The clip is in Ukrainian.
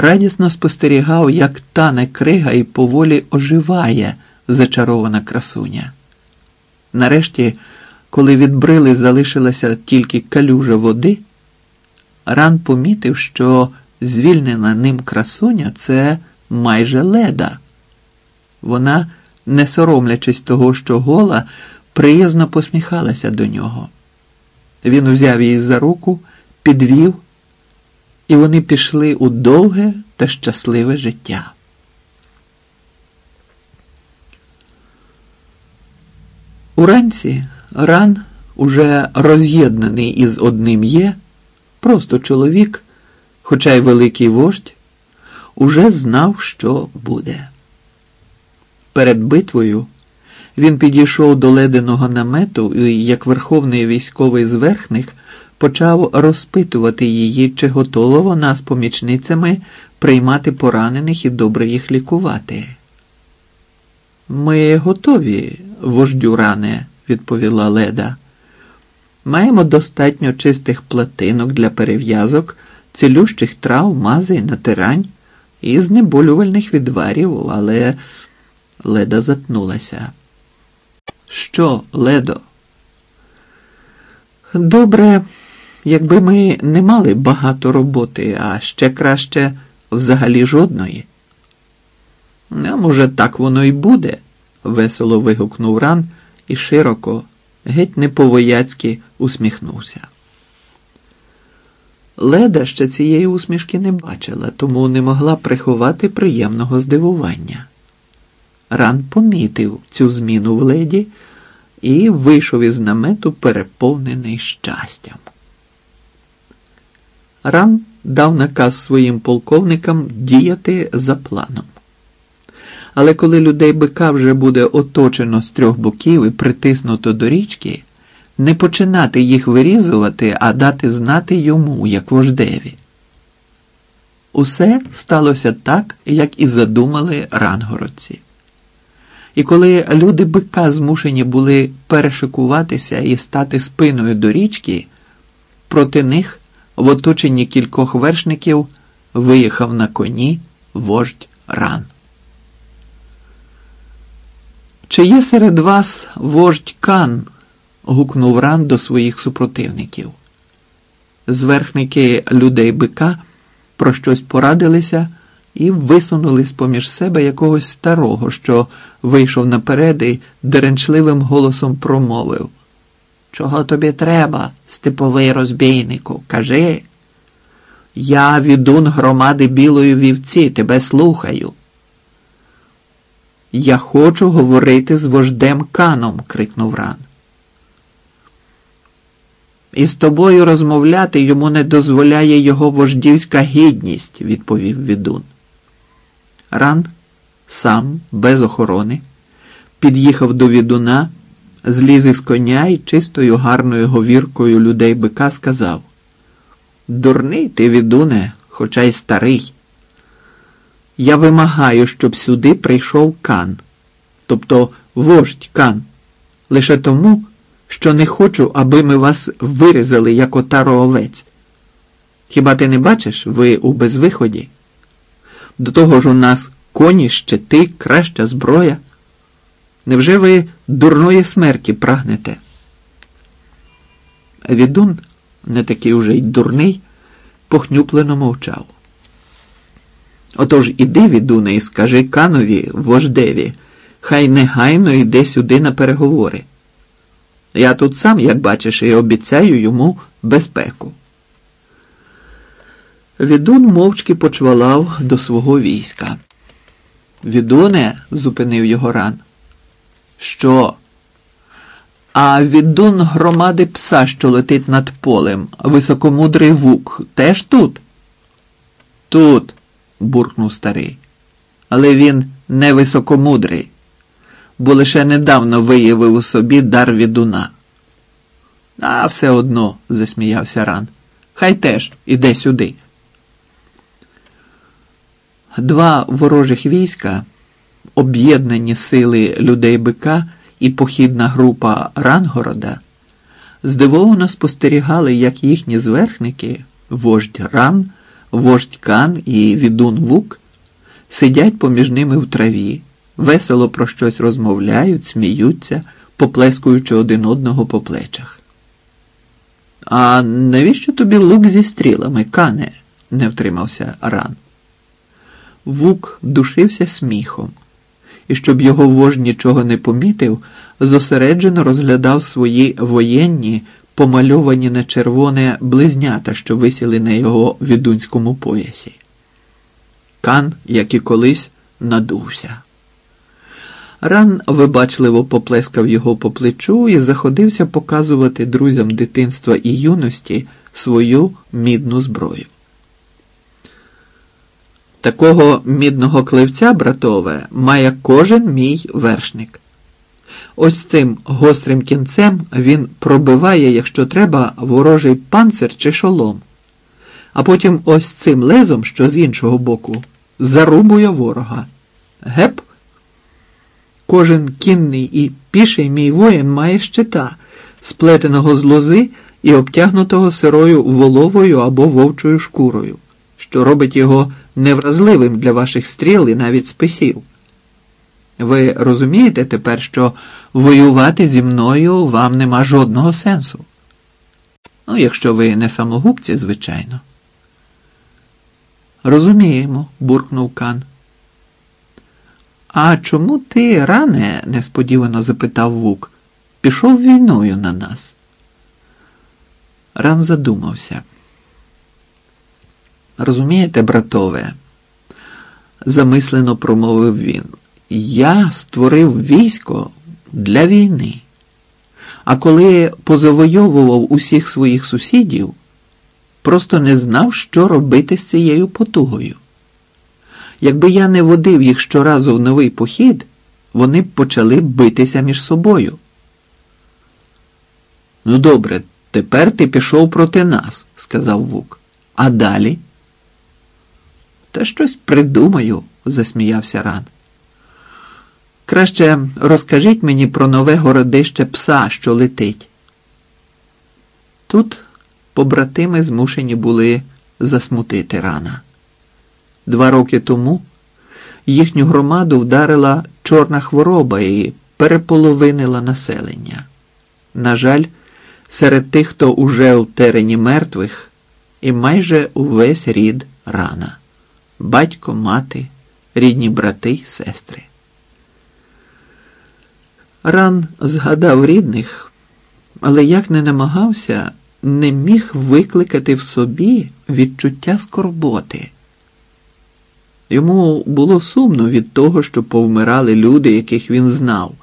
радісно спостерігав, як тане крига і поволі оживає зачарована красуня. Нарешті, коли від брили залишилася тільки калюжа води, ран помітив, що звільнена ним красуня це майже леда. Вона, не соромлячись того, що гола, приязно посміхалася до нього. Він узяв її за руку, підвів, і вони пішли у довге та щасливе життя. Уранці ран, уже роз'єднаний із одним є, просто чоловік, хоча й великий вождь, уже знав, що буде. Перед битвою він підійшов до леденого намету і, як верховний військовий зверхник, почав розпитувати її, чи готова вона з помічницями приймати поранених і добре їх лікувати. Ми готові, вождю ране, відповіла Леда. Маємо достатньо чистих платинок для перев'язок, цілющих трав, мазей, натирань і знеболювальних відварів, але Леда затнулася. Що, Ледо? Добре, якби ми не мали багато роботи, а ще краще взагалі жодної. А може, так воно й буде, весело вигукнув ран і широко, геть не по-вояцьки усміхнувся. Леда ще цієї усмішки не бачила, тому не могла приховати приємного здивування. Ран помітив цю зміну в леді і вийшов із намету переповнений щастям. Ран дав наказ своїм полковникам діяти за планом. Але коли людей бика вже буде оточено з трьох боків і притиснуто до річки, не починати їх вирізувати, а дати знати йому, як вождеві. Усе сталося так, як і задумали рангородці. І коли люди бика змушені були перешикуватися і стати спиною до річки, проти них в оточенні кількох вершників виїхав на коні вождь ран. Чи є серед вас вождь Кан? гукнув ран до своїх супротивників. Зверхники людей бика про щось порадилися і висунули з поміж себе якогось старого, що вийшов наперед і деренчливим голосом промовив. Чого тобі треба, степовий розбійнику? Кажи. Я відун громади білої вівці, тебе слухаю. Я хочу говорити з вождем Каном, крикнув ран. І з тобою розмовляти йому не дозволяє його вождівська гідність, відповів відун. Ран сам, без охорони, під'їхав до відуна, зліз із коня і чистою гарною говіркою людей бика сказав Дурний ти, відуне, хоча й старий. Я вимагаю, щоб сюди прийшов Кан, тобто вождь Кан, лише тому, що не хочу, аби ми вас вирізали, як отаро овець. Хіба ти не бачиш, ви у безвиході? До того ж у нас коні, щити, краща зброя. Невже ви дурної смерті прагнете? Відун, не такий уже й дурний, похнюплено мовчав. Отож іди, відуне, і скажи канові, вождеві, хай негайно йде сюди на переговори. Я тут сам, як бачиш, і обіцяю йому безпеку. Відун мовчки почвалав до свого війська. Відуне, зупинив його ран. Що? А відун громади пса, що летить над полем, високомудрий вук, теж тут? Тут, буркнув старий. Але він не високомудрий, бо лише недавно виявив у собі дар відуна. А все одно, засміявся ран. Хай теж іде сюди. Два ворожих війська, об'єднані сили людей бика і похідна група Рангорода, здивовано спостерігали, як їхні зверхники, вождь ран, вождь Кан і відун Вук сидять поміж ними в траві, весело про щось розмовляють, сміються, поплескуючи один одного по плечах. А навіщо тобі лук зі стрілами, кане? не втримався Ран. Вук душився сміхом, і щоб його вождь нічого не помітив, зосереджено розглядав свої воєнні, помальовані на червоне близнята, що висіли на його відунському поясі. Кан, як і колись, надувся. Ран вибачливо поплескав його по плечу і заходився показувати друзям дитинства і юності свою мідну зброю. Такого мідного кливця, братове, має кожен мій вершник. Ось цим гострим кінцем він пробиває, якщо треба, ворожий панцир чи шолом, а потім ось цим лезом, що з іншого боку, зарубує ворога. Геп? Кожен кінний і піший мій воїн має щита, сплетеного з лози і обтягнутого сирою воловою або вовчою шкурою, що робить його невразливим для ваших стріл і навіть списів. Ви розумієте тепер, що воювати зі мною вам нема жодного сенсу? Ну, якщо ви не самогубці, звичайно. Розуміємо, буркнув Кан. А чому ти ране, несподівано запитав Вук, пішов війною на нас? Ран задумався. Розумієте, братове, замислено промовив він. Я створив військо для війни. А коли позавойовував усіх своїх сусідів, просто не знав, що робити з цією потугою. Якби я не водив їх щоразу в новий похід, вони б почали битися між собою. Ну, добре, тепер ти пішов проти нас, сказав Вук. А далі? Та щось придумаю, засміявся Ран. Краще розкажіть мені про нове городище пса, що летить. Тут побратими змушені були засмутити рана. Два роки тому їхню громаду вдарила чорна хвороба і переполовинила населення. На жаль, серед тих, хто уже у терені мертвих, і майже увесь рід рана батько, мати, рідні брати й сестри. Ран згадав рідних, але як не намагався, не міг викликати в собі відчуття скорботи. Йому було сумно від того, що повмирали люди, яких він знав.